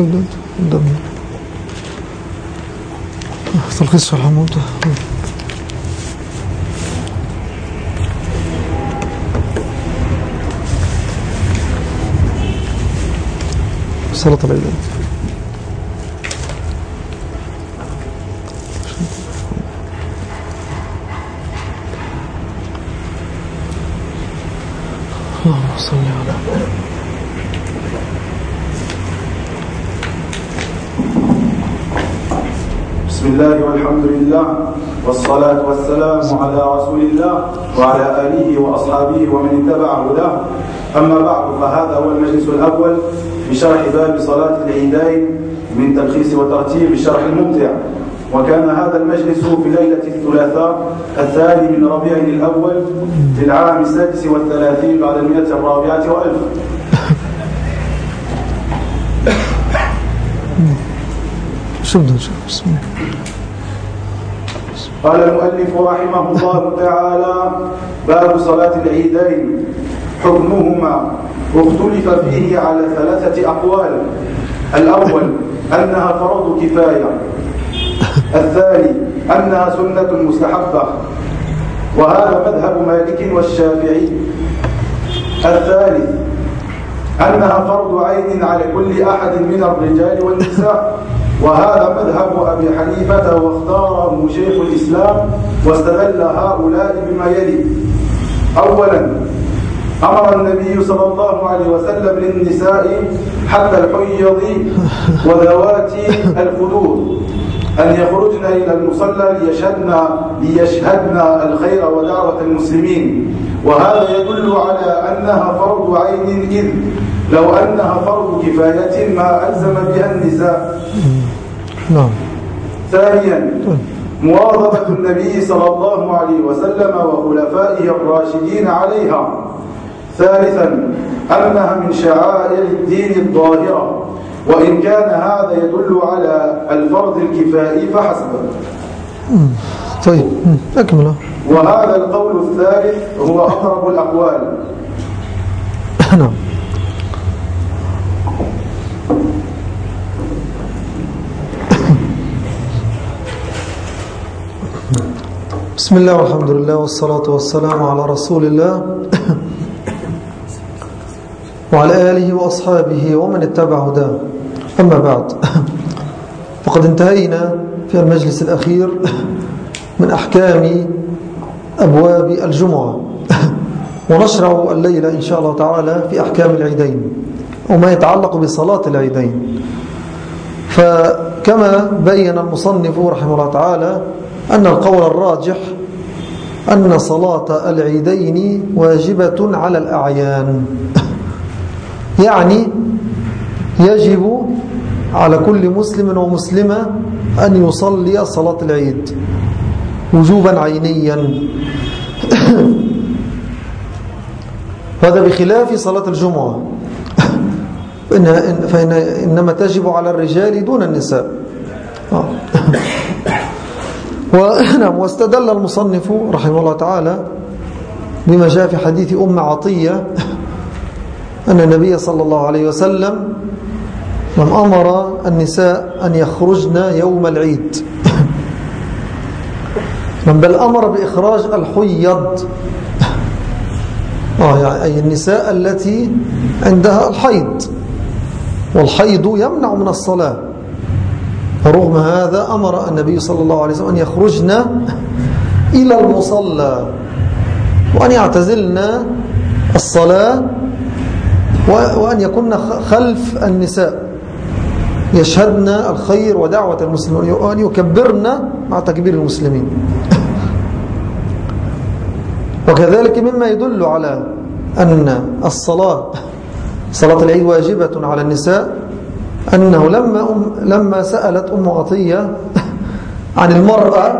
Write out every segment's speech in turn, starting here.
ابدأ ابدأ تلخيص الموتى صلاة العيدين بسم الله والحمد لله والصلاة والسلام على رسول الله وعلى آله وأصحابه ومن اتبع هداه. أما بعد فهذا هو المجلس الأول في شرح باب صلاة العيدين من تلخيص وترتيب الشرح الممتع. وكان هذا المجلس في ليلة الثلاثاء الثاني من ربيع الأول في العام السادس والثلاثين بعد المئة الرابعة وألف. نشوف بسم الله. قال المؤلف رحمه الله تعالى باب صلاة العيدين. حكمهما اختلف فيه على ثلاثة أقوال. الأول أنها فرض كفاية. الثاني أنها سنة مستحبة. وهذا مذهب مالك والشافعي. الثالث أنها فرض عين على كل أحد من الرجال والنساء. وهذا مذهب أبي حنيفة واختاره شيخ الإسلام واستدل هؤلاء بما يلي. أولا أمر النبي صلى الله عليه وسلم للنساء حتى الحيض وذوات الخدور أن يخرجن إلى المصلى ليشهدن, ليشهدن الخير ودعوة المسلمين. وهذا يدل على أنها فرض عين إذ لو أنها فرض كفاية ما ألزم بها النساء. نعم. ثانيا مواظبة النبي صلى الله عليه وسلم وخلفائه الراشدين عليها. ثالثا أنها من شعائر الدين الظاهرة. وإن كان هذا يدل على الفرض الكفائي فحسب. طيب. أكمل. وهذا القول الثالث هو أقرب الأقوال. نعم. بسم الله والحمد لله والصلاة والسلام على رسول الله. وعلى آله وأصحابه ومن اتبع هداه. أما بعد. فقد انتهينا في المجلس الأخير من أحكام أبواب الجمعة. ونشرع الليلة إن شاء الله تعالى في أحكام العيدين. وما يتعلق بصلاة العيدين. فكما بين المصنف رحمه الله تعالى أن القول الراجح أن صلاة العيدين واجبة على الأعيان. يعني يجب على كل مسلم ومسلمة أن يصلي صلاة العيد وجوبا عينيا. هذا بخلاف صلاة الجمعة. فإن إنما تجب على الرجال دون النساء. آه. ونعم واستدل المصنف رحمه الله تعالى بما جاء في حديث أم عطية أن النبي صلى الله عليه وسلم من أمر النساء أن يخرجن يوم العيد. من بل أمر بإخراج الحيض. آه يعني أي النساء التي عندها الحيض. والحيض يمنع من الصلاة. رغم هذا أمر النبي صلى الله عليه وسلم أن يخرجن إلى المصلى وأن يعتزلن الصلاة وأن يكن خلف النساء. يشهدن الخير ودعوة المسلمين وأن يكبرن مع تكبير المسلمين. وكذلك مما يدل على أن الصلاة صلاة العيد واجبة على النساء. أنه لما, أم لما سألت أم عطية عن المرأة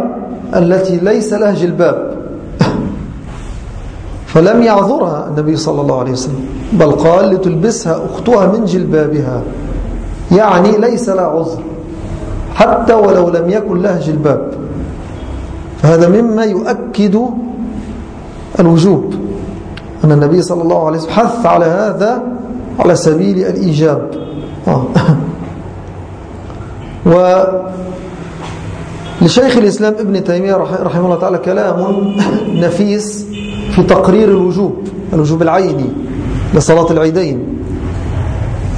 التي ليس لها جلباب فلم يعذرها النبي صلى الله عليه وسلم بل قال لتلبسها أختها من جلبابها. يعني ليس لها عذر حتى ولو لم يكن لها جلباب. فهذا مما يؤكد الوجوب أن النبي صلى الله عليه وسلم حث على هذا على سبيل الإيجاب. آه. و لشيخ الإسلام ابن تيمية رحمه الله تعالى كلام نفيس في تقرير الوجوب الوجوب العيني لصلاة العيدين.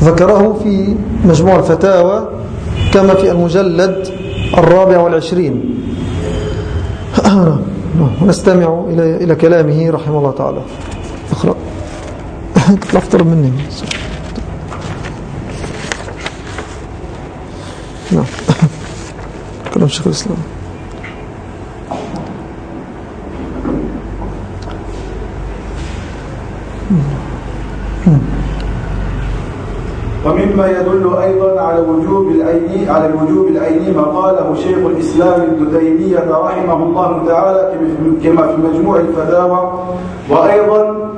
ذكره في مجموع الفتاوى كما في المجلد الرابع والعشرين. ونستمع إلى كلامه رحمه الله تعالى. اقرأ تطلع مني. نعم. كلام شيخ الإسلام. ومما يدل أيضا على وجوب العيني على الوجوب العيني ما قاله شيخ الإسلام ابن تيمية رحمه الله تعالى كما في مجموع الفتاوى. وأيضا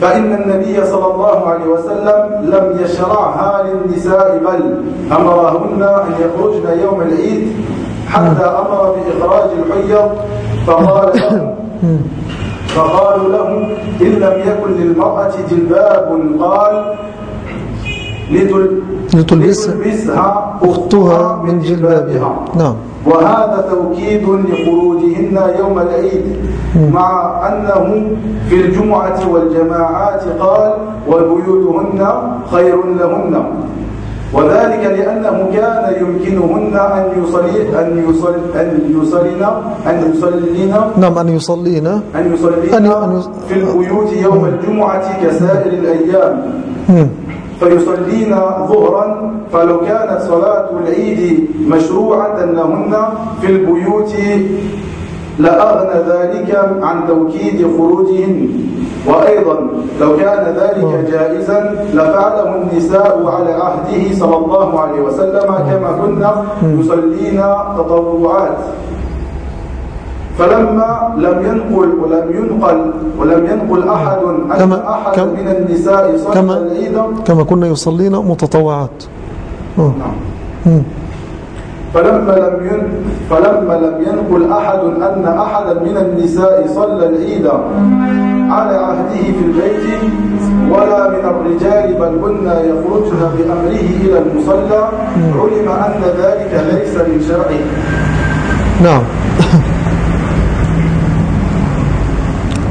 فإن النبي صلى الله عليه وسلم لم يشرعها للنساء بل أمرهن أن يخرجن يوم العيد حتى أمر بإخراج الحيض فقال فقالوا له إن لم يكن للمرأة جلباب قال لتلبسها أختها من جلبابها. نعم. وهذا توكيد لخروجهن يوم العيد مع أنه في الجمعة والجماعات قال وبيوتهن خير لهن وذلك لأنه كان يمكنهن أن يصلي أن يصل أن يصلين أن يصلين نعم أن يصلين أن يصلين في البيوت يوم الجمعة كسائر الأيام. فيصلين ظهرا فلو كانت صلاة العيد مشروعة لهن في البيوت لأغنى ذلك عن توكيد خروجهن. وأيضا لو كان ذلك جائزا لفعله النساء على عهده صلى الله عليه وسلم كما كنا يصلين تطوعات. فلما لم ينقل ولم ينقل ولم ينقل أحد أن أحد من النساء صلى كما العيد. كما كنا يصلين متطوعات. نعم. فلما لم ين فلما لم ينقل أحد أن أحدا من النساء صلى العيد على عهده في البيت ولا من الرجال بل كنا يخرجن بأمره إلى المصلى علم أن ذلك ليس من شرعه. نعم.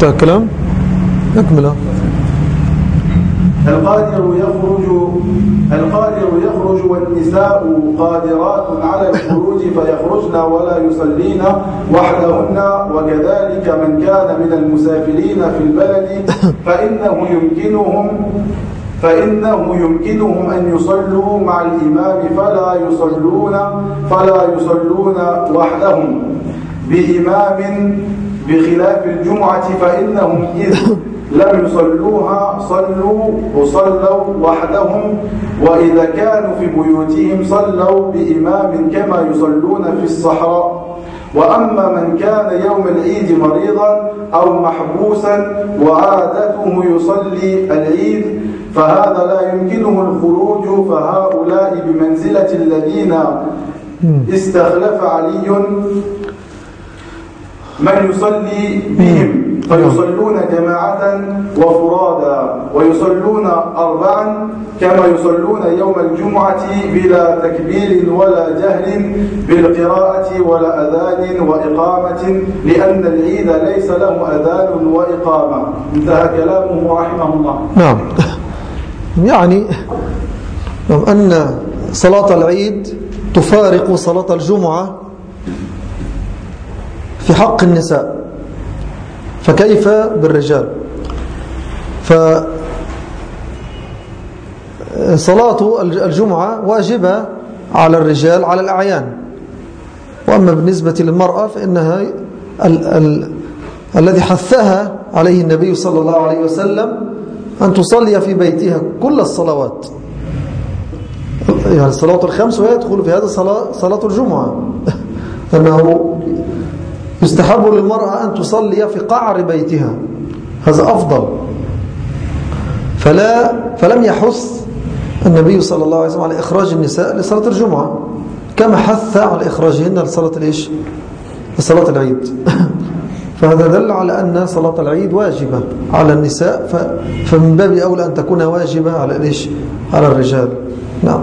انتهى الكلام؟ اكمله القادر يخرج القادر يخرج والنساء قادرات على الخروج فيخرجن ولا يصلين وحدهن. وكذلك من كان من المسافرين في البلد فإنه يمكنهم فإنه يمكنهم أن يصلوا مع الإمام فلا يصلون فلا يصلون وحدهم. بإمام بخلاف الجمعة فإنهم إذ لم يصلوها صلوا وصلوا وحدهم وإذا كانوا في بيوتهم صلوا بإمام كما يصلون في الصحراء. وأما من كان يوم العيد مريضا أو محبوسا وعادته يصلي العيد فهذا لا يمكنه الخروج فهؤلاء بمنزلة الذين استخلف علي من يصلي بهم فيصلون جماعة وفرادا ويصلون أربعا كما يصلون يوم الجمعة بلا تكبير ولا جهل بالقراءة ولا أذان وإقامة لأن العيد ليس له أذان وإقامة. انتهى كلامه رحمه الله. نعم. يعني أن صلاة العيد تفارق صلاة الجمعة في حق النساء. فكيف بالرجال؟ فصلاة الجمعة واجبة على الرجال على الأعيان. وأما بالنسبة للمرأة فإنها ال ال الذي حثها عليه النبي صلى الله عليه وسلم أن تصلي في بيتها كل الصلوات. يعني الصلاة الخمس ويدخل في هذا صلاة, صلاة الجمعة. أنه يستحب للمرأة أن تصلي في قعر بيتها. هذا أفضل. فلا فلم يحث النبي صلى الله عليه وسلم على إخراج النساء لصلاة الجمعة. كما حث على إخراجهن لصلاة الإيش لصلاة العيد. فهذا دل على أن صلاة العيد واجبة على النساء. فمن باب أولى أن تكون واجبة على الإيش؟ على الرجال. نعم.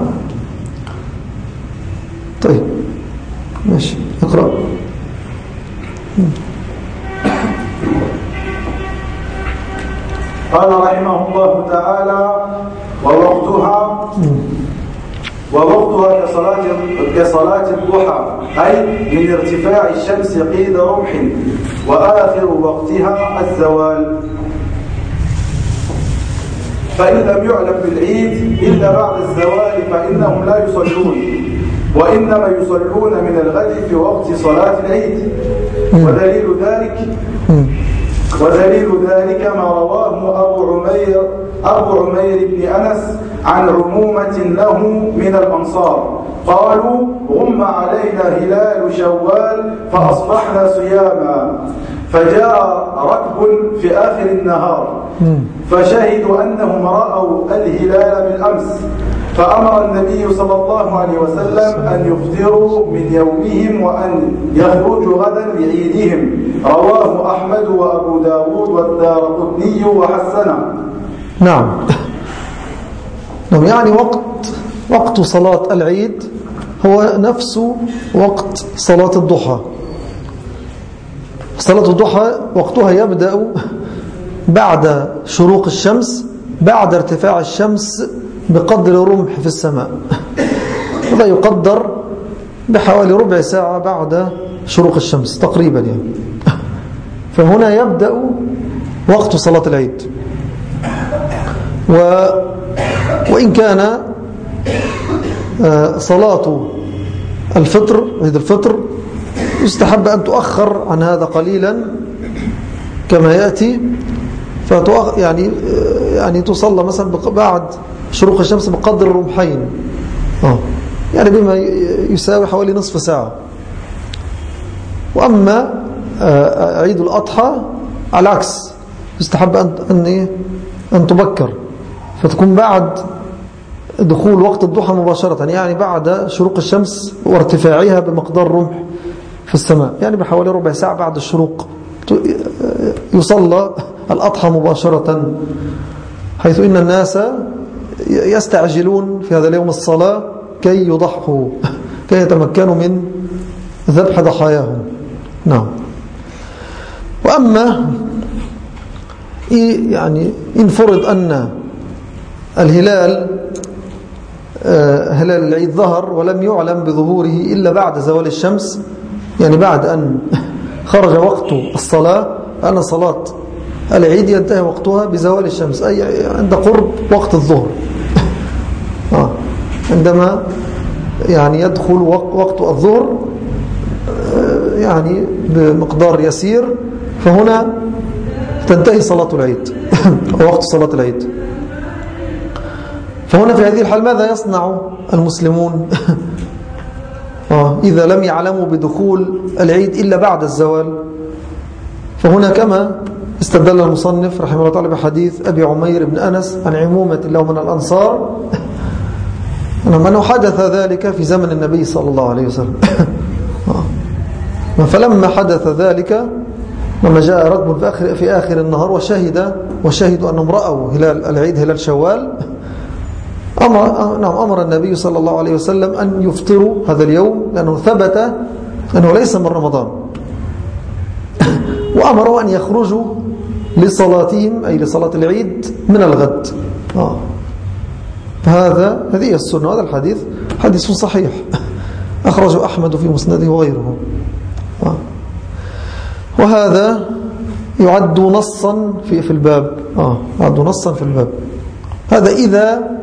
ماشي. اقرأ. قال رحمه الله تعالى ووقتها ووقتها كصلاة كصلاة الضحى أي من ارتفاع الشمس قيد رمح وآخر وقتها الزوال. فإن لم يعلم بالعيد إلا بعد الزوال فإنهم لا يصلون. وإنما يصلون من الغد في وقت صلاة العيد. ودليل ذلك ودليل ذلك ما رواه أبو عمير أبو عمير بن أنس عن عمومة له من الأنصار. قالوا غم علينا هلال شوال فأصبحنا صياما. فجاء ركب في آخر النهار. فشهدوا أنهم رأوا الهلال بالأمس فأمر النبي صلى الله عليه وسلم أن يفطروا من يومهم وأن يخرجوا غدا لعيدهم رواه أحمد وأبو داود والدار قطني وحسنه. نعم. نعم يعني وقت وقت صلاة العيد هو نفس وقت صلاة الضحى. صلاة الضحى وقتها يبدأ بعد شروق الشمس بعد ارتفاع الشمس بقدر رمح في السماء. هذا يقدر بحوالي ربع ساعة بعد شروق الشمس تقريبا يعني. فهنا يبدأ وقت صلاة العيد. و وإن كان صلاة الفطر عيد الفطر يستحب أن تؤخر عن هذا قليلا كما يأتي. فتؤخ يعني يعني تصلى مثلا بعد شروق الشمس بقدر رمحين آه. يعني بما يساوي حوالي نصف ساعة. وأما عيد الأضحى على العكس. يستحب أن أن أن تبكر. فتكون بعد دخول وقت الضحى مباشرة. يعني بعد شروق الشمس وارتفاعها بمقدار رمح في السماء. يعني بحوالي ربع ساعة بعد الشروق. يصلى الأضحى مباشرة حيث إن الناس يستعجلون في هذا اليوم الصلاة كي يضحوا كي يتمكنوا من ذبح ضحاياهم. نعم. وأما يعني إن فرض أن الهلال هلال العيد ظهر ولم يعلم بظهوره إلا بعد زوال الشمس يعني بعد أن خرج وقت الصلاة. أن صلاة العيد ينتهي وقتها بزوال الشمس أي عند قرب وقت الظهر. عندما يعني يدخل وقت الظهر يعني بمقدار يسير فهنا تنتهي صلاة العيد وقت صلاة العيد. فهنا في هذه الحال ماذا يصنع المسلمون؟ إذا لم يعلموا بدخول العيد إلا بعد الزوال. فهنا كما استدل المصنف رحمه الله تعالى بحديث أبي عمير بن أنس عن عمومة الله من الأنصار. أنه حدث ذلك في زمن النبي صلى الله عليه وسلم. فلما حدث ذلك لما جاء ركب في آخر, في آخر النهار وشهد وشهدوا أنهم رأوا هلال العيد هلال شوال أمر, نعم أمر النبي صلى الله عليه وسلم أن يفطروا هذا اليوم لأنه ثبت أنه ليس من رمضان. وأمروا أن يخرجوا لصلاتهم أي لصلاة العيد من الغد. آه. هذا هذه السنة هذا الحديث. حديث صحيح. أخرجه أحمد في مسنده وغيره. آه. وهذا يعد نصا في في الباب. آه. يعد نصا في الباب. هذا إذا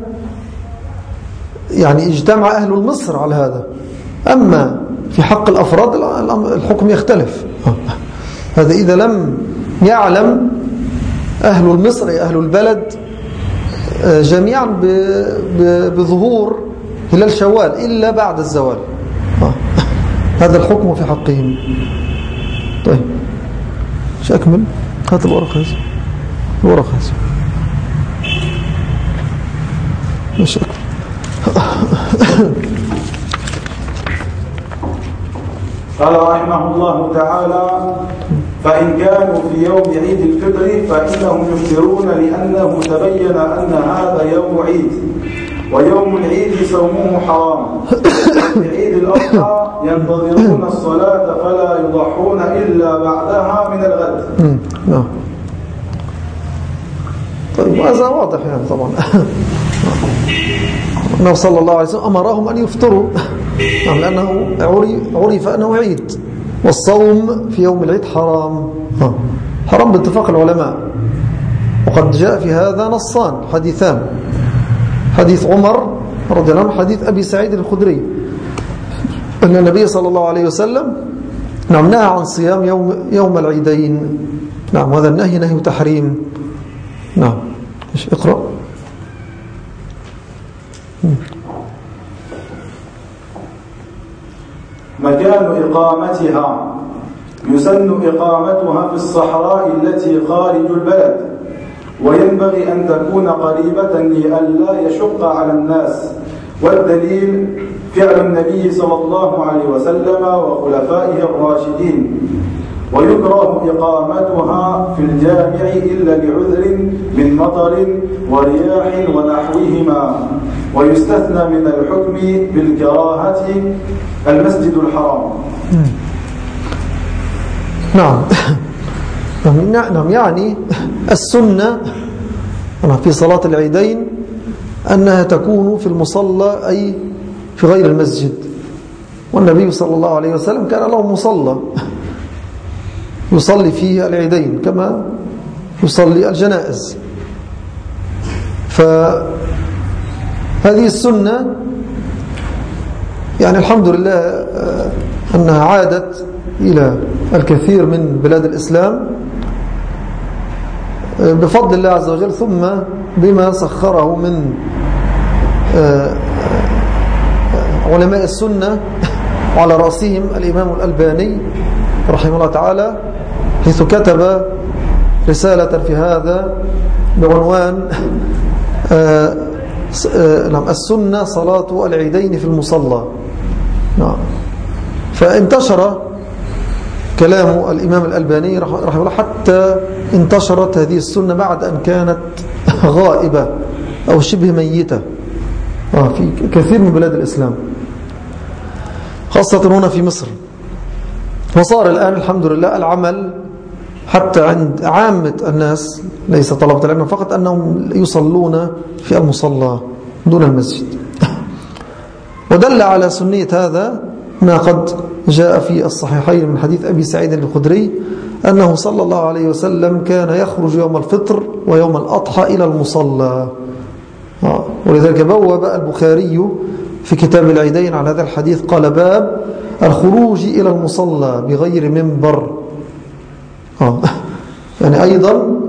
يعني اجتمع أهل مصر على هذا. أما في حق الأفراد الحكم يختلف. آه. هذا إذا لم يعلم أهل مصر أهل البلد جميعا بظهور هلال شوال إلا بعد الزوال. هذا الحكم في حقهم. طيب. مش أكمل؟ هات الورق هذا. الورق هذا. مش أكمل؟ قال رحمه الله تعالى فإن كانوا في يوم عيد الفطر فإنهم يفطرون لأنه تبين أن هذا يوم عيد ويوم العيد صومه حرام. عيد الأضحى ينتظرون الصلاة فلا يضحون إلا بعدها من الغد. نعم. طيب هذا واضح يعني طبعا. النبي صلى الله عليه وسلم أمرهم أن يفطروا. نعم لأنه عرف أنه عيد. والصوم في يوم العيد حرام. ها. حرام باتفاق العلماء. وقد جاء في هذا نصان حديثان. حديث عمر رضي الله عنه حديث أبي سعيد الخدري. أن النبي صلى الله عليه وسلم نعم نهى عن صيام يوم, يوم العيدين. نعم هذا النهي نهي تحريم. نعم. اقرأ. مكان إقامتها يسن إقامتها في الصحراء التي خارج البلد. وينبغي أن تكون قريبة لئلا يشق على الناس. والدليل فعل النبي صلى الله عليه وسلم وخلفائه الراشدين. ويكره إقامتها في الجامع إلا بعذر من مطر ورياح ونحوهما. ويستثنى من الحكم بالكراهة المسجد الحرام. نعم. نعم نعم، يعني السنة نعم، في صلاة العيدين أنها تكون في المصلى أي في غير المسجد. والنبي صلى الله عليه وسلم كان له مصلى يصلي فيه العيدين كما يصلي الجنائز. فهذه السنة يعني الحمد لله آه، أنها عادت إلى الكثير من بلاد الإسلام آه، بفضل الله عز وجل ثم بما سخره من آه، علماء السنة وعلى رأسهم الإمام الألباني رحمه الله تعالى حيث كتب رسالة في هذا بعنوان نعم السنة صلاة العيدين في المصلى. نعم. فانتشر كلام الإمام الألباني رح- رحمه الله حتى انتشرت هذه السنة بعد أن كانت غائبة أو شبه ميتة. آه، في كثير من بلاد الإسلام. خاصة هنا في مصر. وصار الآن الحمد لله العمل حتى عند عامة الناس ليس طلبة العلم فقط أنهم يصلون في المصلى دون المسجد ودل على سنية هذا ما قد جاء في الصحيحين من حديث أبي سعيد الخدري أنه صلى الله عليه وسلم كان يخرج يوم الفطر ويوم الأضحى إلى المصلى آه، ولذلك بوب البخاري في كتاب العيدين على هذا الحديث قال باب الخروج إلى المصلى بغير منبر. يعني أيضا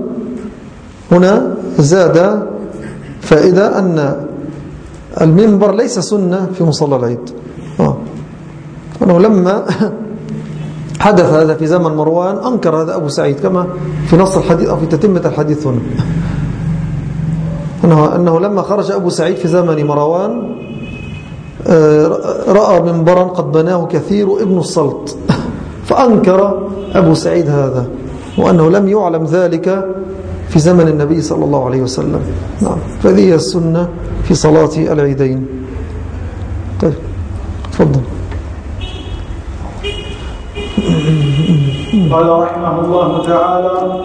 هنا زاد فائدة أن المنبر ليس سنة في مصلى العيد. أنه لما حدث هذا في زمن مروان أنكر هذا أبو سعيد كما في نص الحديث أو في تتمة الحديث هنا. أنه, أنه لما خرج أبو سعيد في زمن مروان آه، رأى منبرا قد بناه كثير ابن السلط فأنكر أبو سعيد هذا. وأنه لم يعلم ذلك في زمن النبي صلى الله عليه وسلم. نعم. فهذه هي السنة في صلاة العيدين. طيب. تفضل. قال رحمه الله تعالى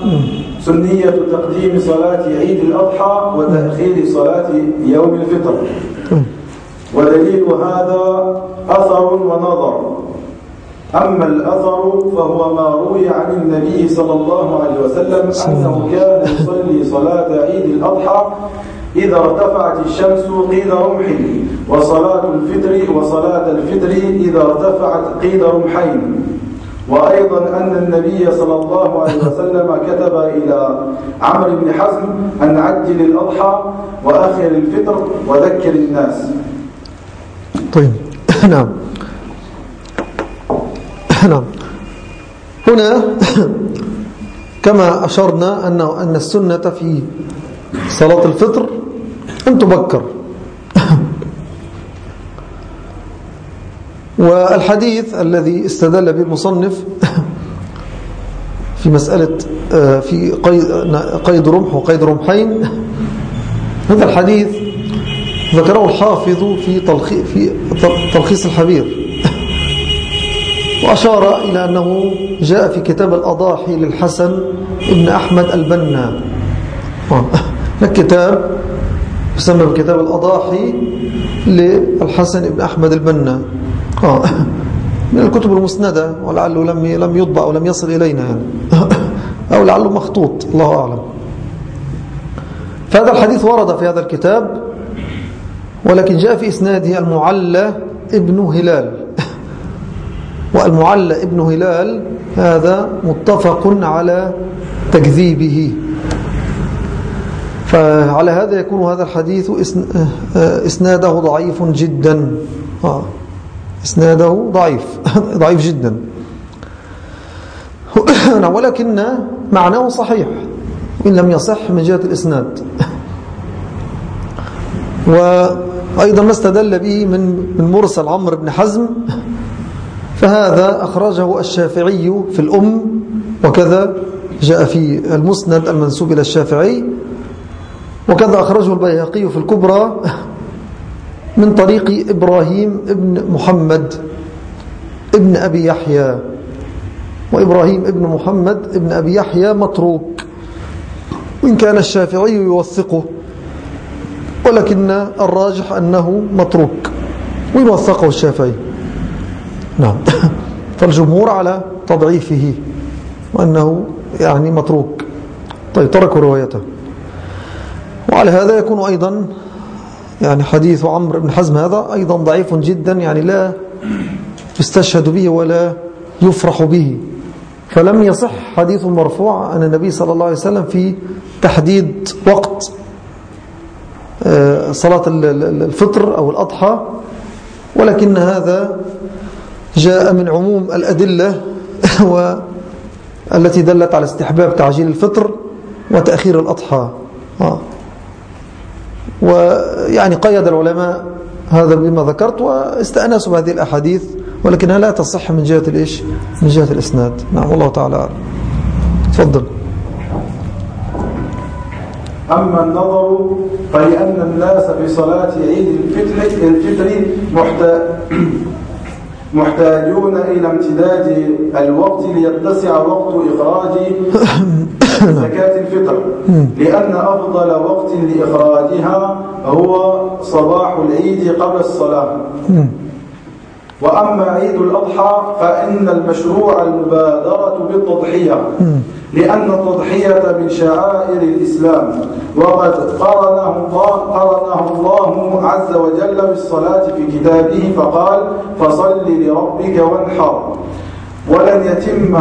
سنية تقديم صلاة عيد الأضحى وتأخير صلاة يوم الفطر. ودليل هذا أثر ونظر. أما الأثر فهو ما روي عن النبي صلى الله عليه وسلم أنه كان يصلي صلاة عيد الأضحى إذا ارتفعت الشمس قيد رمح وصلاة الفطر وصلاة الفطر إذا ارتفعت قيد رمحين. وأيضا أن النبي صلى الله عليه وسلم كتب إلى عمرو بن حزم أن عجل الأضحى وأخر الفطر وذكر الناس. طيب. نعم. نعم. هنا كما أشرنا أنه أن السنة في صلاة الفطر أن تبكر. والحديث الذي استدل به المصنف في مسألة آه، في قيد, قيد رمح وقيد رمحين. هذا الحديث ذكره الحافظ في تلخيص الحبير. وأشار إلى أنه جاء في كتاب الأضاحي للحسن ابن أحمد البنا. الكتاب يسمى بكتاب الأضاحي للحسن ابن أحمد البنا. من الكتب المسندة ولعله لم لم يطبع أو لم يصل إلينا يعني. أو لعله مخطوط الله أعلم. فهذا الحديث ورد في هذا الكتاب ولكن جاء في إسناده المعلى ابن هلال. والمعلى ابن هلال هذا متفق على تكذيبه. فعلى هذا يكون هذا الحديث إسناده ضعيف جدا. آه. إسناده ضعيف ضعيف جدا. نعم، ولكن معناه صحيح إن لم يصح من جهة الإسناد. وأيضا ما استدل به من من مرسل عمرو بن حزم فهذا أخرجه الشافعي في الأم وكذا جاء في المسند المنسوب إلى الشافعي وكذا أخرجه البيهقي في الكبرى من طريق إبراهيم ابن محمد ابن أبي يحيى. وإبراهيم ابن محمد ابن أبي يحيى متروك. وإن كان الشافعي يوثقه ولكن الراجح أنه متروك. وين وثقه الشافعي؟ نعم. فالجمهور على تضعيفه وأنه يعني متروك. طيب تركوا روايته. وعلى هذا يكون أيضا يعني حديث عمرو بن حزم هذا أيضا ضعيف جدا يعني لا يستشهد به ولا يفرح به. فلم يصح حديث مرفوع عن النبي صلى الله عليه وسلم في تحديد وقت آه، صلاة الفطر أو الأضحى ولكن هذا جاء من عموم الأدلة والتي دلت على استحباب تعجيل الفطر وتأخير الأضحى. آه. ويعني قيد العلماء هذا بما ذكرت واستأنسوا بهذه الأحاديث ولكنها لا تصح من جهة الإيش؟ من جهة الإسناد. نعم والله تعالى أعلم. تفضل. أما النظر فلأن الناس في صلاة عيد الفطر الفطر محتاجون إلى امتداد الوقت ليتسع وقت إخراج زكاة الفطر. لأن أفضل وقت لإخراجها هو صباح العيد قبل الصلاة. وأما عيد الأضحى فإن المشروع المبادرة بالتضحية لأن التضحية من شعائر الإسلام. وقد قرنه الله, قرنه الله عز وجل بالصلاة في كتابه فقال فصل لربك وانحر. ولن يتم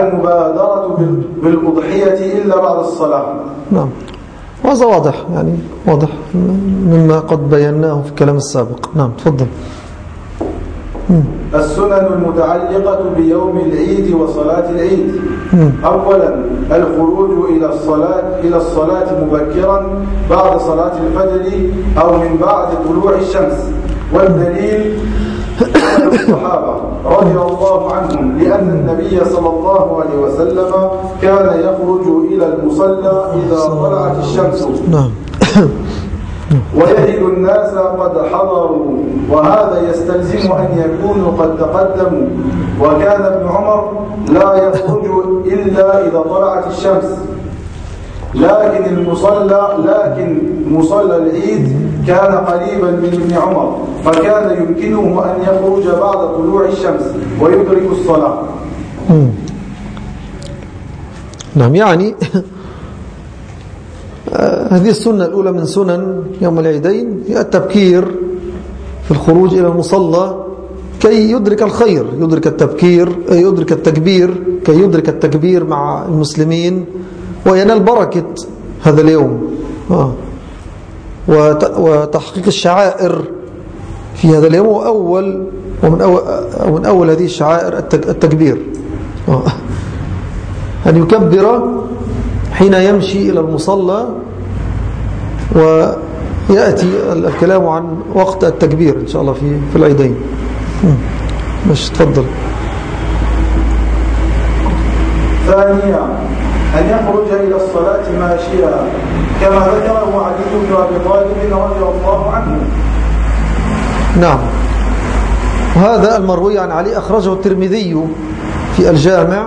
المبادرة بالأضحية إلا بعد الصلاة. نعم. وهذا واضح يعني واضح مما قد بيناه في الكلام السابق. نعم تفضل. السنن المتعلقة بيوم العيد وصلاة العيد. أولا الخروج إلى الصلاة إلى الصلاة مبكرا بعد صلاة الفجر أو من بعد طلوع الشمس. والدليل الصحابة رضي الله عنهم لأن النبي صلى الله عليه وسلم كان يخرج إلى المصلى إذا طلعت الشمس. نعم. ويجد الناس قد حضروا وهذا يستلزم أن يكونوا قد تقدموا. وكان ابن عمر لا يخرج إلا إذا طلعت الشمس. لكن المصلى لكن مصلى العيد كان قريبا من ابن عمر فكان يمكنه أن يخرج بعد طلوع الشمس ويدرك الصلاة. نعم يعني هذه السنة الأولى من سنن يوم العيدين هي التبكير في الخروج إلى المصلى كي يدرك الخير يدرك التبكير يدرك التكبير كي يدرك التكبير مع المسلمين وينال بركة هذا اليوم آه. وتحقيق الشعائر في هذا اليوم وأول ومن أول, ومن أول هذه الشعائر التكبير آه. أن يكبر حين يمشي إلى المصلى ويأتي الكلام عن وقت التكبير إن شاء الله في في العيدين. مش تفضل. ثانيا أن يخرج إلى الصلاة ماشيا كما ذكره علي بن أبي طالب رضي الله عنه. نعم. وهذا المروي عن علي أخرجه الترمذي في الجامع.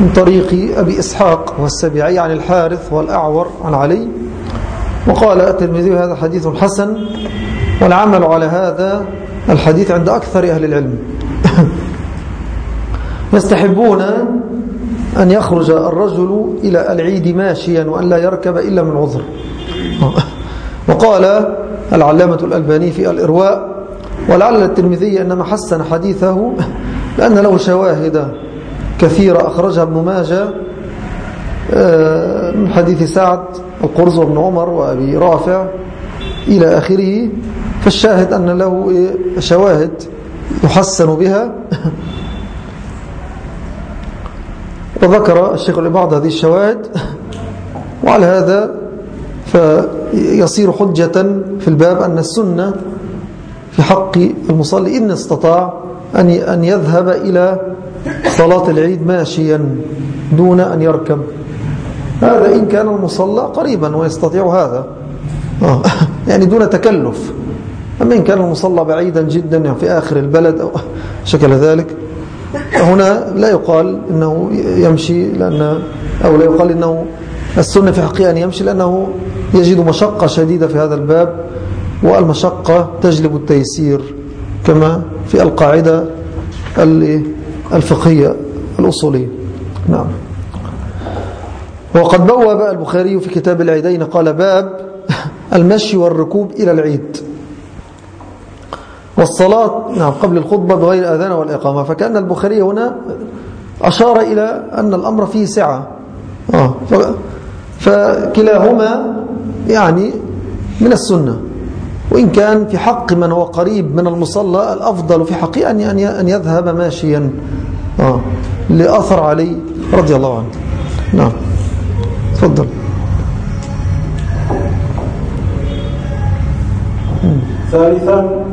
من طريق أبي إسحاق والسبيعي عن الحارث والأعور عن علي. وقال الترمذي هذا حديث حسن والعمل على هذا الحديث عند أكثر أهل العلم. يستحبون أن يخرج الرجل إلى العيد ماشيا وأن لا يركب إلا من عذر. وقال العلامة الألباني في الإرواء ولعل الترمذي إنما حسن حديثه لأن له شواهد كثيرة أخرجها ابن ماجه آه، من حديث سعد القرز وابن عمر وأبي رافع إلى آخره. فالشاهد أن له شواهد يحسن بها. وذكر الشيخ بعض هذه الشواهد. وعلى هذا فيصير حجة في الباب أن السنة في حق المصلي إن استطاع أن يذهب إلى صلاة العيد ماشيا دون أن يركب. هذا إن كان المصلى قريبا ويستطيع هذا. آه. يعني دون تكلف. أما إن كان المصلى بعيدا جدا يعني في آخر البلد أو شكل ذلك هنا لا يقال إنه يمشي لأن أو لا يقال إنه السنة في حقه أن يمشي لأنه يجد مشقة شديدة في هذا الباب والمشقة تجلب التيسير كما في القاعدة الفقهية الأصولية. نعم. وقد بواب البخاري في كتاب العيدين قال باب المشي والركوب إلى العيد. والصلاة نعم قبل الخطبة بغير أذان والإقامة. فكأن البخاري هنا أشار إلى أن الأمر فيه سعة. آه فكلاهما يعني من السنة. وإن كان في حق من هو قريب من المصلى الأفضل في حقه أن يذهب ماشيا. آه. لأثر علي رضي الله عنه. نعم. تفضل. ثالثا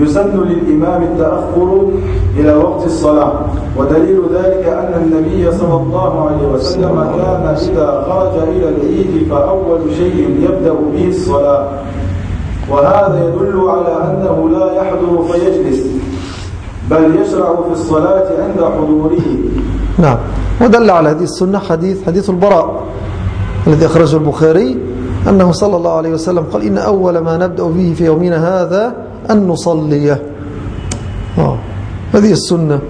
يسن للإمام التأخر إلى وقت الصلاة ودليل ذلك أن النبي صلى الله عليه وسلم كان إذا خرج إلى العيد فأول شيء يبدأ به الصلاة. وهذا يدل على أنه لا يحضر فيجلس بل يشرع في الصلاة عند حضوره. نعم. ودل على هذه السنة حديث حديث البراء الذي أخرجه البخاري أنه صلى الله عليه وسلم قال إن أول ما نبدأ به في يومنا هذا أن نصلي آه. هذه السنة.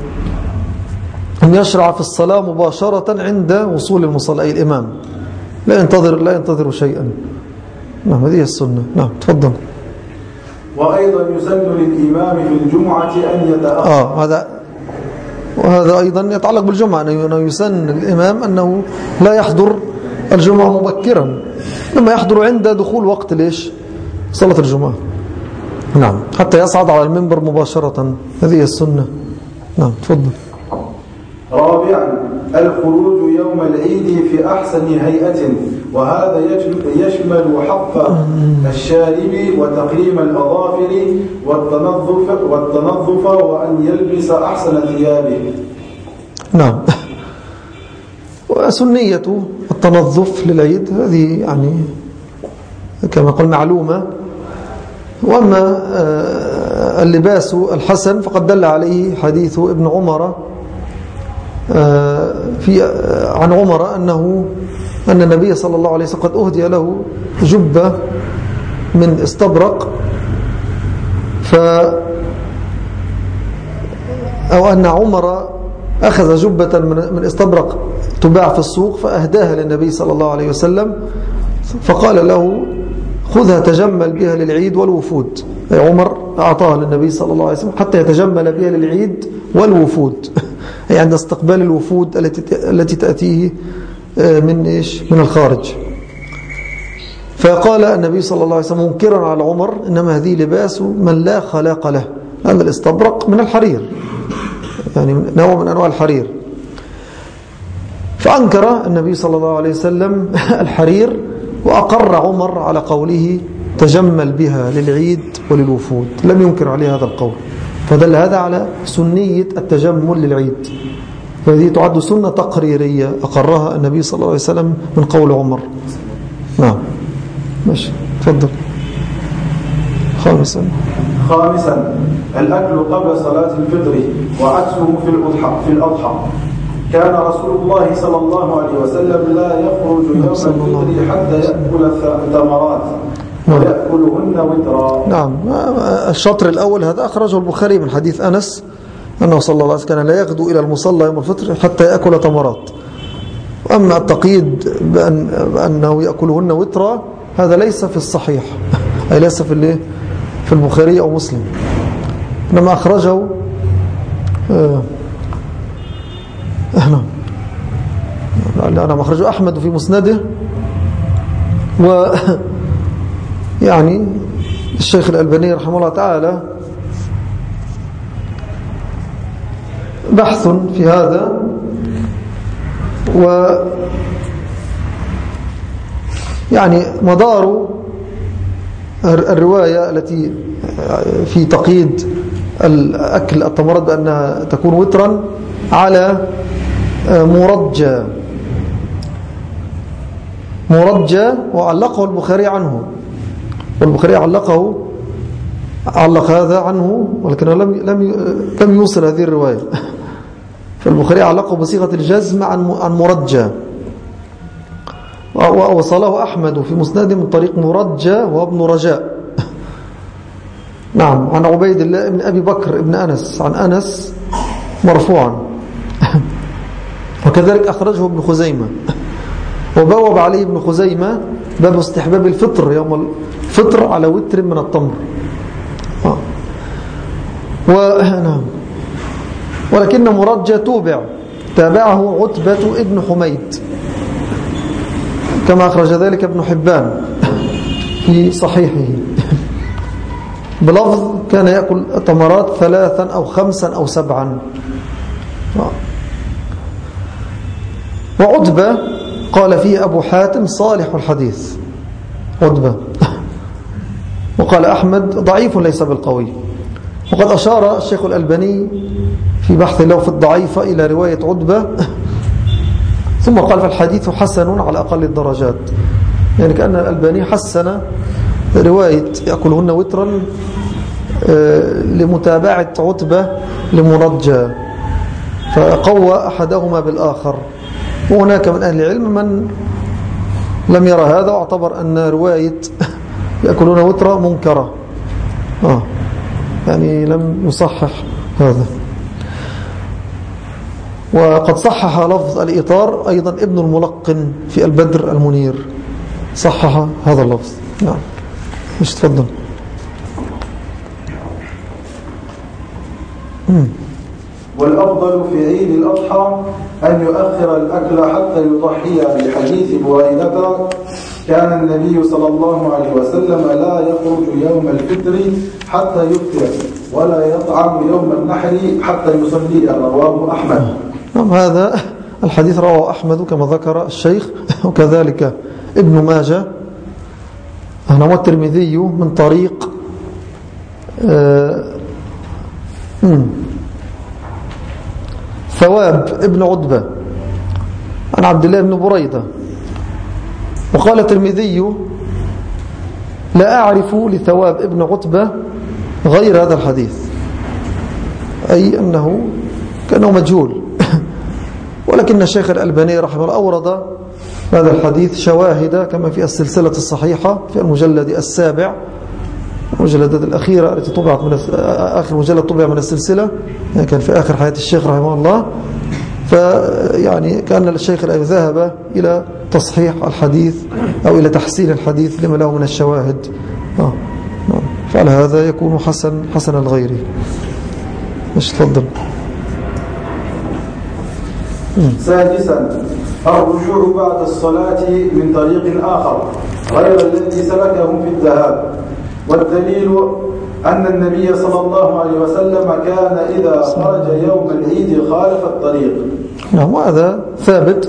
أن يشرع في الصلاة مباشرة عند وصول المصلى أي الإمام. لا ينتظر لا ينتظر شيئا. نعم هذه السنة. نعم تفضل. وأيضا يسن للإمام في الجمعة أن يتأخر. آه هذا وهذا أيضا يتعلق بالجمعة. أنه يسن الإمام أنه لا يحضر الجمعة مبكرا. لما يحضر عند دخول وقت ليش؟ صلاة الجمعة. نعم حتى يصعد على المنبر مباشرة. هذه السنة. نعم تفضل. رابعا الخروج يوم العيد في أحسن هيئة وهذا يشمل حق الشارب وتقليم الأظافر والتنظف, والتنظف وأن يلبس أحسن ثيابه نعم. وسنية التنظف للعيد هذه يعني كما قل معلومة. وأما آه، اللباس الحسن فقد دل عليه حديث ابن عمر في عن عمر أنه أن النبي صلى الله عليه وسلم قد أهدي له جبة من استبرق ف أو أن عمر أخذ جبة من استبرق تباع في السوق فأهداها للنبي صلى الله عليه وسلم فقال له خذها تجمل بها للعيد والوفود. أي عمر أعطاها للنبي صلى الله عليه وسلم حتى يتجمل بها للعيد والوفود. أي عند استقبال الوفود التي التي تأتيه آه، من إيش؟ من الخارج. فقال النبي صلى الله عليه وسلم منكرا على عمر إنما هذه لباس من لا خلاق له. لأن الاستبرق من الحرير. يعني نوع من أنواع الحرير. فأنكر النبي صلى الله عليه وسلم الحرير وأقر عمر على قوله تجمل بها للعيد وللوفود. لم ينكر عليه هذا القول. فدل هذا على سنية التجمل للعيد. وهذه تعد سنة تقريرية أقرها النبي صلى الله عليه وسلم من قول عمر. نعم. ماشي. تفضل. خامسا. خامسا. الأكل قبل صلاة الفطر وعكسه في الأضحى في الأضحى. كان رسول الله صلى الله عليه وسلم لا يخرج يوم الفطر حتى يأكل الثمرات. نعم. ويأكلهن وترا. نعم. الشطر الأول هذا أخرجه البخاري من حديث أنس أنه صلى الله عليه وسلم كان لا يغدو إلى المصلى يوم الفطر حتى يأكل تمرات. أما التقييد بأن بأنه يأكلهن وترا هذا ليس في الصحيح. أي ليس في الايه في البخاري أو مسلم. إنما أخرجه نعم. أنا أخرجه أحمد في مسنده. و يعني الشيخ الألباني رحمه الله تعالى بحث في هذا و يعني مدار الرواية التي في تقييد الأكل التمرد بأنها تكون وترا على مرجى مرجى وعلقه البخاري عنه. والبخاري علقه علق هذا عنه ولكن لم لم لم يوصل هذه الرواية. فالبخاري علقه بصيغة الجزم عن عن مرجى. ووصله أحمد في مسند من طريق مرجى وابن رجاء. نعم عن عبيد الله بن أبي بكر ابن أنس عن أنس مرفوعا. وكذلك أخرجه ابن خزيمة. وبوب عليه ابن خزيمة باب استحباب الفطر يوم الفطر على وتر من التمر. آه. ونعم ولكن مرجى توبع. تابعه عتبة ابن حميد. كما أخرج ذلك ابن حبان في صحيحه. بلفظ كان يأكل تمرات ثلاثا أو خمسا أو سبعا. وعتبة قال فيه أبو حاتم صالح الحديث. عتبة. وقال أحمد ضعيف ليس بالقوي. وقد أشار الشيخ الألباني في بحث له في الضعيفة إلى رواية عتبة. ثم قال فالحديث حسن على أقل الدرجات. يعني كأن الألباني حسن رواية يأكلهن وترا آه، لمتابعة عتبة لمرجى فقوى أحدهما بالآخر. وهناك من أهل العلم من لم يرى هذا واعتبر أن رواية يأكلون وترا منكرة. آه. يعني لم يصحح هذا. وقد صحح لفظ الإطار أيضا ابن الملقن في البدر المنير. صحح هذا اللفظ. نعم. مش تفضل؟ والأفضل في عيد الأضحى أن يؤخر الأكل حتى يضحي بحديث بريدة كان النبي صلى الله عليه وسلم لا يخرج يوم الفطر حتى يفطر ولا يطعم يوم النحر حتى يصلي رواه أحمد. نعم هذا الحديث رواه أحمد كما ذكر الشيخ وكذلك ابن ماجه. هنا والترمذي من طريق آه، ثواب ابن عتبة. عن عبد الله بن بريدة. وقال الترمذي لا أعرف لثواب ابن عتبة غير هذا الحديث. أي أنه كأنه مجهول. ولكن الشيخ الألباني رحمه الله أورد هذا الحديث شواهد كما في السلسلة الصحيحة في المجلد السابع المجلدات الأخيرة التي طبعت من آخر مجلد طبع من السلسلة يعني كان في آخر حياة الشيخ رحمه الله. فيعني كأن الشيخ الأبي ذهب إلى تصحيح الحديث أو إلى تحسين الحديث لما له من الشواهد. آه. فعلى هذا يكون حسن حسن الغير. مش تفضل. سادسا الرجوع بعد الصلاة من طريق آخر غير الذي سلكه في الذهاب. والدليل أن النبي صلى الله عليه وسلم كان إذا خرج يوم العيد خالف الطريق. نعم وهذا ثابت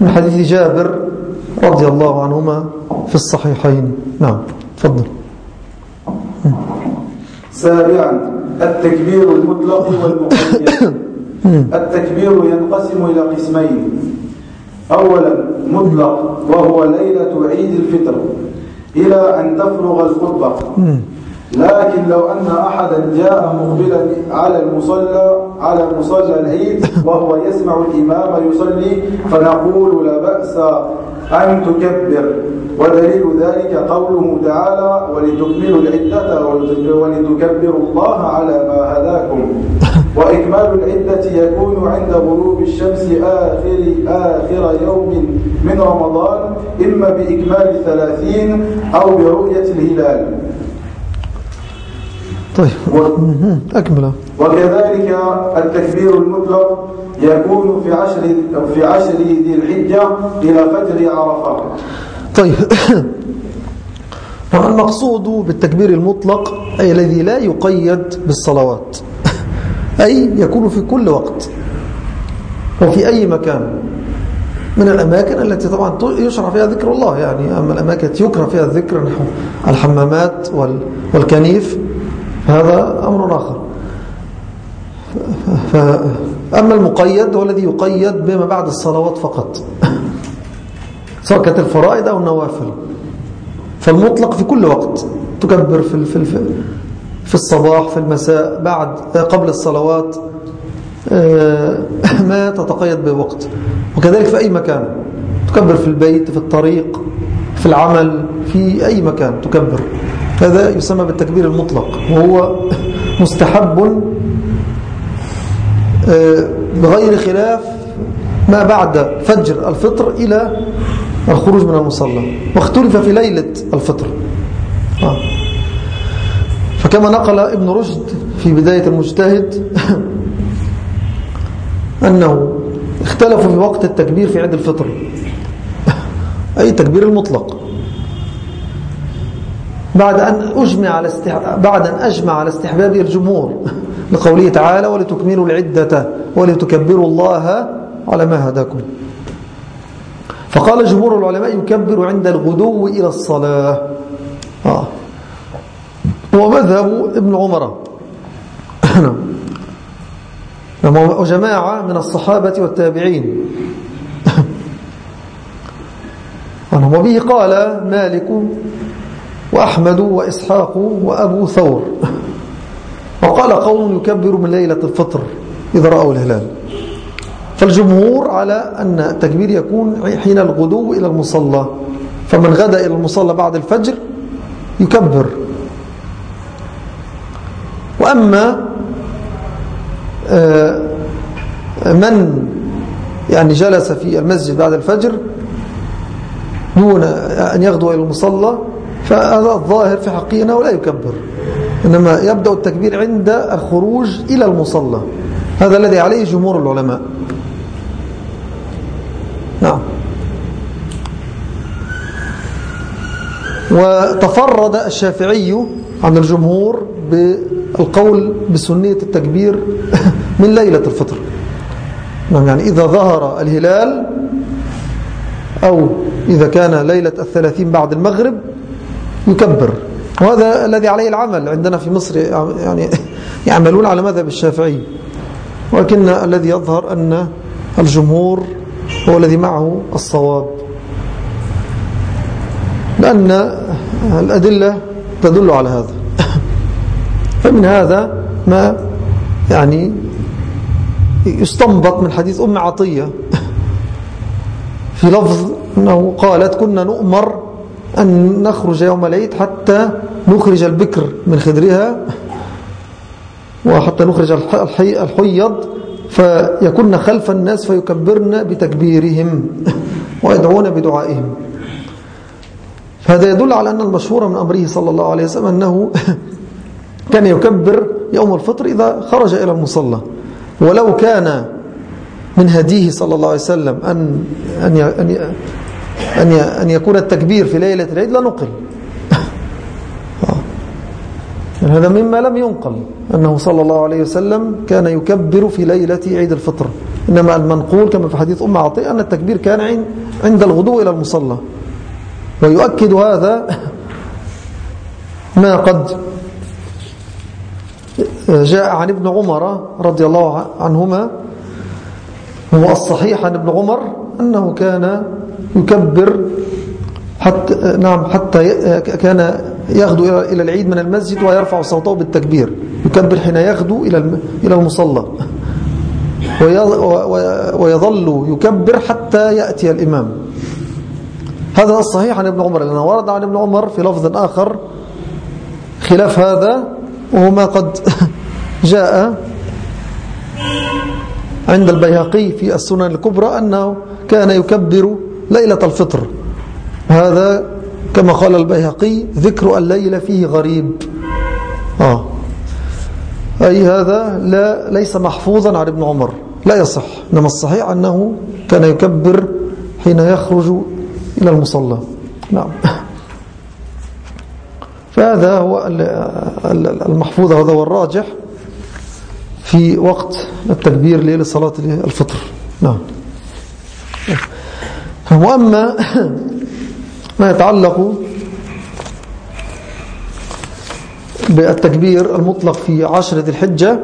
من حديث جابر رضي الله عنهما في الصحيحين. نعم تفضل. سابعا التكبير المطلق والمقيد. التكبير ينقسم إلى قسمين. أولا مطلق وهو ليلة عيد الفطر. إلى أن تفرغ الخطبة. لكن لو أن أحدا جاء مقبلا على المصلى على مصلى العيد وهو يسمع الإمام يصلي فنقول لا بأس أن تكبر. ودليل ذلك قوله تعالى ولتكملوا العدة ولتكبروا الله على ما هداكم. وإكمال العدة يكون عند غروب الشمس آخر, آخر يوم من رمضان إما بإكمال الثلاثين أو برؤية الهلال. طيب. أكمل. وكذلك التكبير المطلق يكون في عشر في عشر ذي الحجة إلى فجر عرفة. طيب. المقصود بالتكبير المطلق أي الذي لا يقيد بالصلوات. أي يكون في كل وقت وفي أي مكان. من الأماكن التي طبعا يشرع فيها ذكر الله يعني. أما الأماكن التي يكره فيها الذكر نحو الحمامات والكنيف هذا أمر آخر. فأما المقيد هو الذي يقيد بما بعد الصلوات فقط. سواء كانت الفرائض أو النوافل. فالمطلق في كل وقت. تكبر في في في الصباح في المساء بعد قبل الصلوات آه، ما تتقيد بوقت. وكذلك في أي مكان. تكبر في البيت في الطريق في العمل في أي مكان تكبر. هذا يسمى بالتكبير المطلق. وهو مستحب آه، بغير خلاف ما بعد فجر الفطر إلى الخروج من المصلى. واختلف في ليلة الفطر. آه. فكما نقل ابن رشد في بداية المجتهد أنه اختلفوا في وقت التكبير في عيد الفطر. أي تكبير المطلق. بعد أن أجمع على استح... بعد أن أجمع على استحباب الجمهور لقوله تعالى ولتكملوا العدة ولتكبروا الله على ما هداكم. فقال جمهور العلماء يكبر عند الغدو إلى الصلاة. آه. ومذهب ابن عمر. وجماعة من الصحابة والتابعين. وبه قال مالك وأحمد وإسحاق وأبو ثور. وقال قوم يكبر من ليلة الفطر إذا رأوا الهلال. فالجمهور على أن التكبير يكون حين الغدو إلى المصلى. فمن غدا إلى المصلى بعد الفجر يكبر. وأما آه، من يعني جلس في المسجد بعد الفجر دون أن يغدو إلى المصلى فهذا الظاهر في حقه أنه لا يكبر إنما يبدأ التكبير عند الخروج إلى المصلى. هذا الذي عليه جمهور العلماء. نعم. وتفرد الشافعي عن الجمهور بالقول بسنية التكبير من ليلة الفطر. نعم يعني إذا ظهر الهلال أو إذا كان ليلة الثلاثين بعد المغرب يكبر. وهذا الذي عليه العمل عندنا في مصر يعني يعملون على مذهب الشافعي. ولكن الذي يظهر أن الجمهور هو الذي معه الصواب. لأن الأدلة تدل على هذا. فمن هذا ما يعني يستنبط من حديث أم عطية في لفظ أنه قالت كنا نؤمر أن نخرج يوم العيد حتى نخرج البكر من خدرها وحتى نخرج الحيض فيكون خلف الناس فيكبرن بتكبيرهم ويدعون بدعائهم. فهذا يدل على أن المشهور من أمره صلى الله عليه وسلم أنه كان يكبر يوم الفطر إذا خرج إلى المصلى. ولو كان من هديه صلى الله عليه وسلم أن, أن, أن, أن, أن يكون التكبير في ليلة العيد لنقل هذا مما لم ينقل. أنه صلى الله عليه وسلم كان يكبر في ليلة عيد الفطر. إنما المنقول كما في حديث أم عطية أن التكبير كان عند الغدو إلى المصلى. ويؤكد هذا ما قد جاء عن ابن عمر رضي الله عنهما هو الصحيح عن ابن عمر أنه كان يكبر حتى نعم حتى كان يغدو إلى العيد من المسجد ويرفع صوته بالتكبير يكبر حين يغدو إلى المصلى. ويظل يكبر حتى يأتي الإمام. هذا الصحيح عن ابن عمر لأنه ورد عن ابن عمر في لفظ آخر خلاف هذا وهو ما قد جاء عند البيهقي في السنن الكبرى أنه كان يكبر ليلة الفطر. هذا كما قال البيهقي ذكر الليلة فيه غريب. آه. أي هذا لا ليس محفوظا عن ابن عمر. لا يصح. إنما الصحيح أنه كان يكبر حين يخرج إلى المصلى. نعم. فهذا هو المحفوظ هذا هو الراجح في وقت التكبير ليلة صلاة الفطر. نعم. وأما ما يتعلق بالتكبير المطلق في عشرة الحجة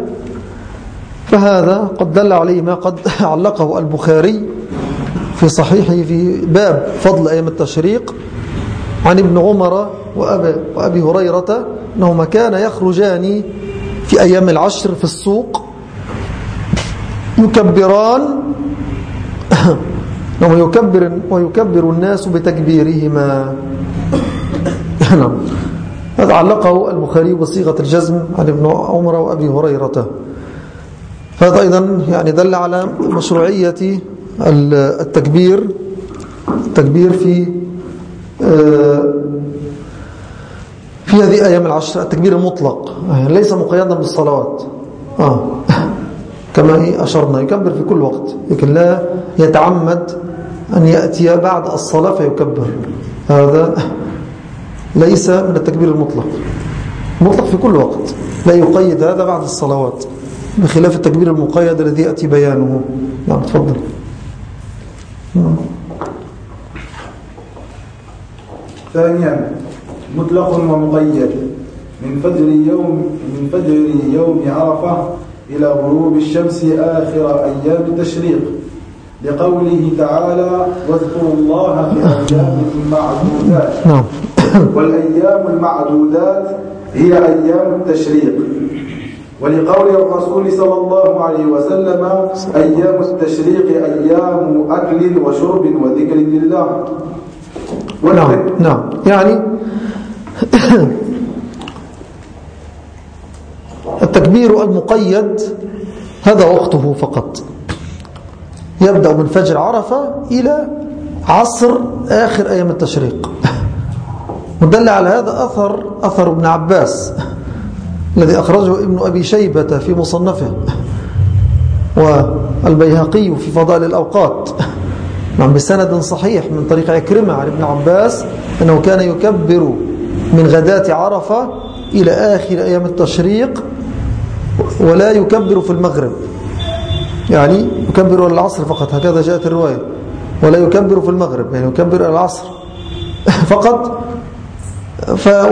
فهذا قد دل عليه ما قد علقه البخاري في صحيحه في باب فضل أيام التشريق عن ابن عمر وأبي, هريرة أنهما كان يخرجان في أيام العشر في السوق يكبران ويكبر, ويكبر الناس بتكبيرهما. نعم. هذا علقه البخاري بصيغة الجزم عن ابن عمر وأبي هريرة. هذا أيضا يعني دل على مشروعية التكبير التكبير في آه، في هذه أيام العشر التكبير المطلق. يعني ليس مقيدا بالصلوات. آه. كما أشرنا يكبر في كل وقت. لكن لا يتعمد أن يأتي بعد الصلاة فيكبر. هذا ليس من التكبير المطلق. مطلق في كل وقت. لا يقيد هذا بعد الصلوات. بخلاف التكبير المقيد الذي يأتي بيانه. نعم تفضل. ثانيا مطلق ومقيد. من فجر يوم من فجر يوم عرفة إلى غروب الشمس آخر أيام التشريق لقوله تعالى واذكروا الله في أيام معدودات. نعم. والأيام المعدودات هي أيام التشريق. ولقول الرسول صلى الله عليه وسلم أيام التشريق أيام أكل وشرب وذكر لله. نعم نعم. يعني التكبير المقيد هذا وقته فقط. يبدأ من فجر عرفة إلى عصر آخر أيام التشريق. ودل على هذا أثر أثر ابن عباس الذي أخرجه ابن أبي شيبة في مصنفه والبيهقي في فضائل الأوقات. نعم بسند صحيح من طريق عكرمة عن ابن عباس أنه كان يكبر من غداة عرفة إلى آخر أيام التشريق ولا يكبر في المغرب. يعني يكبر إلى العصر فقط. هكذا جاءت الرواية. ولا يكبر في المغرب. يعني يكبر إلى العصر. فقط.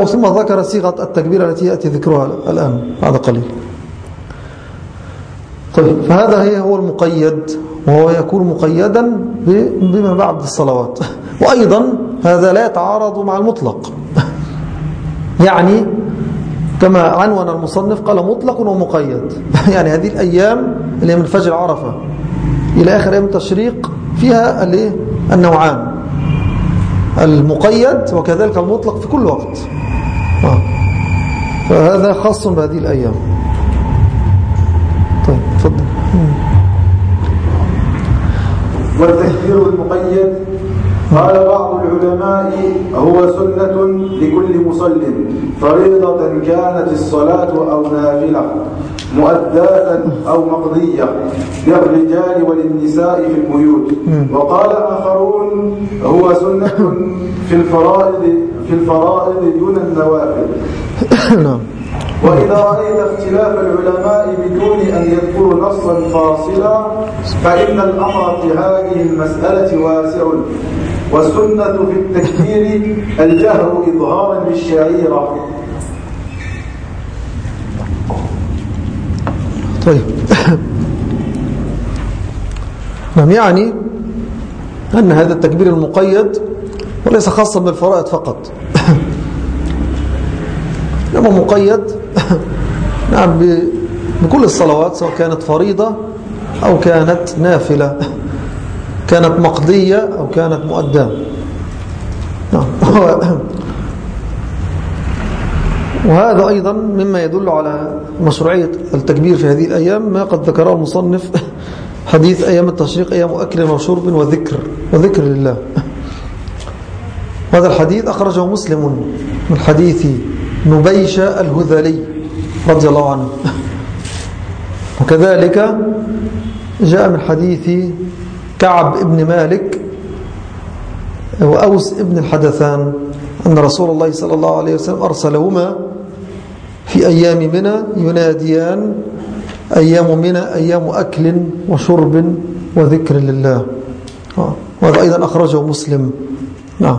ثم ذكر صيغة التكبير التي يأتي ذكرها الآن بعد قليل. طيب. فهذا هي هو المقيد. وهو يكون مقيدا بما بعد الصلوات. وأيضا هذا لا يتعارض مع المطلق. يعني كما عنون المصنف قال مطلق ومقيد. يعني هذه الأيام اللي من فجر عرفة إلى آخر أيام التشريق فيها النوعان. المقيد وكذلك المطلق في كل وقت. آه. فهذا خاص بهذه الأيام. طيب تفضل. والتكبير المقيد قال بعض العلماء هو سنة لكل مصل فريضة كانت الصلاة أو نافلة مؤداة أو مقضية للرجال وللنساء في البيوت. وقال آخرون هو سنة في الفرائض في الفرائض دون النوافل. نعم. وإذا رأيت اختلاف العلماء بدون أن يذكروا نصا فاصلا فإن الأمر في هذه المسألة واسع. والسنة في التكبير الجهر إظهارا للشعيرة. طيب. نعم يعني أن هذا التكبير المقيد وليس خاصا بالفرائض فقط. إنما مقيد نعم بكل الصلوات سواء كانت فريضة أو كانت نافلة كانت مقضية أو كانت مؤداة نعم. وهذا أيضا مما يدل على مشروعية التكبير في هذه الأيام ما قد ذكره المصنف حديث أيام التشريق أيام أكل وشرب وذكر وذكر لله. هذا الحديث أخرجه مسلم من حديث نبيشة الهذلي. رضي الله عنه. وكذلك جاء من حديث كعب ابن مالك وأوس ابن الحدثان أن رسول الله صلى الله عليه وسلم أرسلهما في أيام منى يناديان أيام منى أيام أكل وشرب وذكر لله. وهذا أيضا أخرجه مسلم. نعم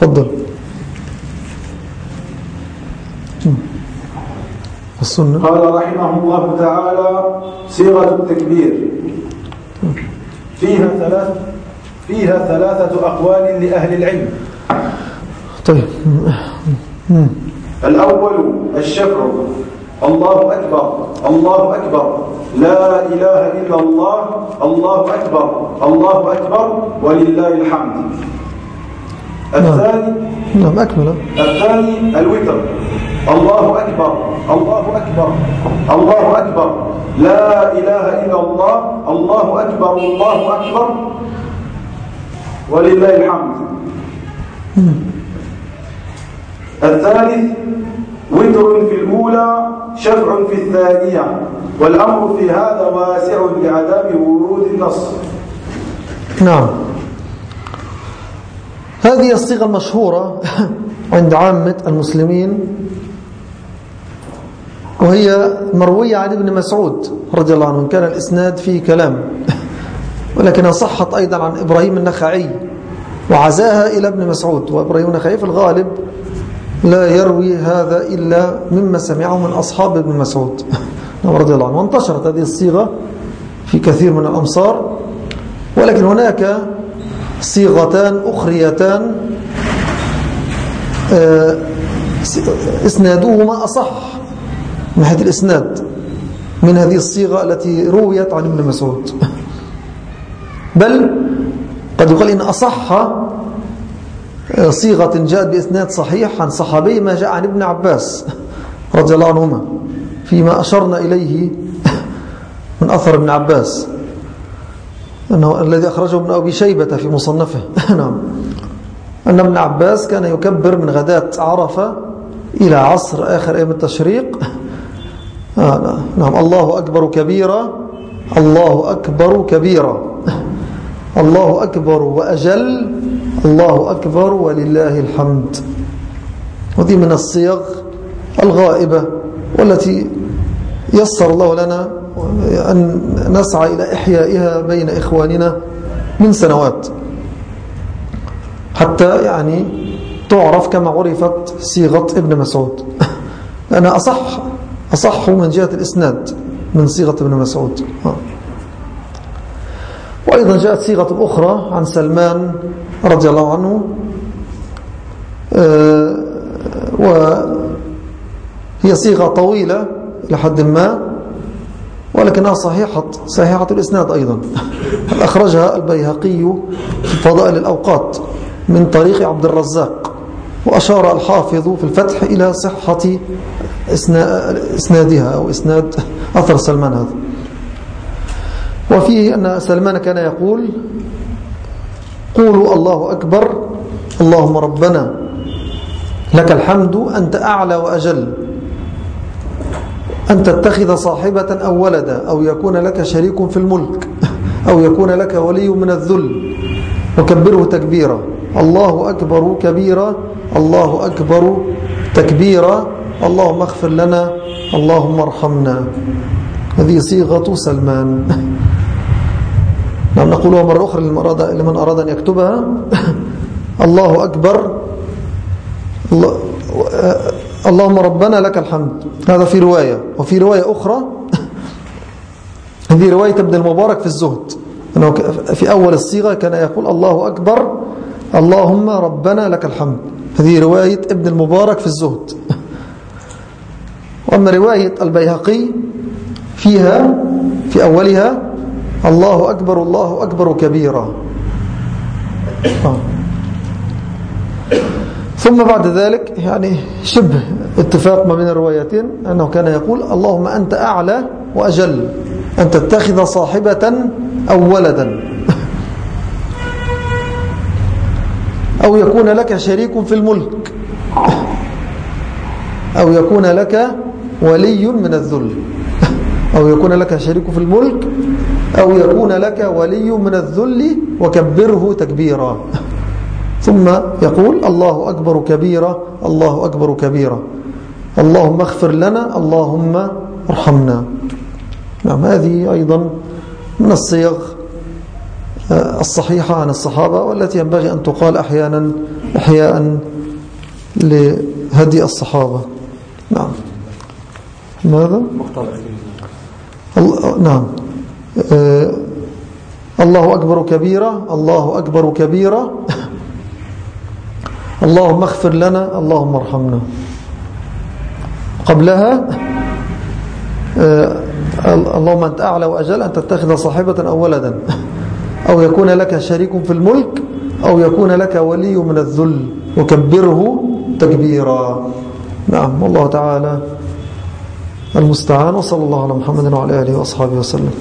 تفضل. السنة. قال رحمه الله تعالى صيغة التكبير. فيها ثلاث فيها ثلاثة أقوال لأهل العلم. طيب. الأول الشفع. الله أكبر. الله أكبر. لا إله إلا الله. الله أكبر. الله أكبر. ولله الحمد. الثاني نعم أكمل. الثاني الوتر. الله أكبر. الله أكبر. الله أكبر. لا إله إلا الله. الله أكبر. الله أكبر. ولله الحمد. الثالث وتر في الأولى شفع في الثانية. والأمر في هذا واسع لعدم ورود النص. نعم. هذه الصيغة المشهورة عند عامة المسلمين وهي مروية عن ابن مسعود رضي الله عنه. كان الإسناد فيه كلام ولكنها صحت أيضا عن إبراهيم النخعي وعزاها إلى ابن مسعود. وإبراهيم النخعي في الغالب لا يروي هذا إلا مما سمعه من أصحاب ابن مسعود. رضي الله عنه. وانتشرت هذه الصيغة في كثير من الأمصار ولكن هناك صيغتان أخريتان آه، إسنادهما أصح. من حيث الإسناد من هذه الصيغة التي رويت عن ابن مسعود. بل قد يقال إن أصح صيغة جاءت بإسناد صحيح عن صحابي ما جاء عن ابن عباس رضي الله عنهما فيما أشرنا إليه من أثر ابن عباس أنه الذي أخرجه ابن أبي شيبة في مصنفه. نعم. أن ابن عباس كان يكبر من غداة عرفة إلى عصر آخر أيام التشريق. نعم. الله أكبر كبيرا. الله أكبر كبيرا. الله أكبر وأجل. الله أكبر ولله الحمد. وذي من الصيغ الغائبة والتي يسر الله لنا أن نسعى إلى إحيائها بين إخواننا من سنوات. حتى يعني تعرف كما عرفت صيغة ابن مسعود. لأنها أصح أصح من جهة الإسناد من صيغة ابن مسعود. وأيضا جاءت صيغة أخرى عن سلمان رضي الله عنه آه، وهي صيغة طويلة لحد ما ولكنها صحيحة صحيحة الإسناد أيضا. أخرجها البيهقي في فضائل الأوقات من طريق عبد الرزاق وأشار الحافظ في الفتح إلى صحة إسنادها أو إسناد أثر سلمان هذا. وفيه أن سلمان كان يقول قولوا الله أكبر اللهم ربنا لك الحمد أنت أعلى وأجل أن تتخذ صاحبة أو ولدا أو يكون لك شريك في الملك أو يكون لك ولي من الذل وكبره تكبيرا. الله أكبر كبيرا الله أكبر تكبيرا اللهم اغفر لنا اللهم ارحمنا. هذه صيغة سلمان. نعم نقولها مرة أخرى لمن أراد, لمن أراد أن يكتبها. الله أكبر. الله اللهم ربنا لك الحمد. هذا في رواية. وفي رواية أخرى هذه رواية ابن المبارك في الزهد. أنه في أول الصيغة كان يقول الله أكبر اللهم ربنا لك الحمد. هذه رواية ابن المبارك في الزهد. أما رواية البيهقي فيها في أولها الله أكبر الله أكبر كبيرا. ثم بعد ذلك يعني شبه اتفاق ما بين الروايتين أنه كان يقول اللهم أنت أعلى وأجل أن تتخذ صاحبة أو ولدا أو يكون لك شريك في الملك أو يكون لك ولي من الذل. أو يكون لك شريك في الملك أو يكون لك ولي من الذل وكبره تكبيرا. ثم يقول الله أكبر كبيرا الله أكبر كبيرا اللهم اغفر لنا اللهم ارحمنا. نعم هذه أيضا من الصيغ آه، الصحيحة عن الصحابة والتي ينبغي أن تقال أحيانا أحياء لهدي الصحابة. نعم. ماذا؟ نعم. آه، الله أكبر كبيرا الله أكبر كبيرا اللهم اغفر لنا اللهم ارحمنا. قبلها آه، اللهم أنت أعلى وأجل أن تتخذ صاحبة أو ولدا. أو يكون لك شريك في الملك أو يكون لك ولي من الذل. وكبره تكبيرا. نعم والله تعالى المستعان وصلى الله على محمد وعلى آله وأصحابه وسلم.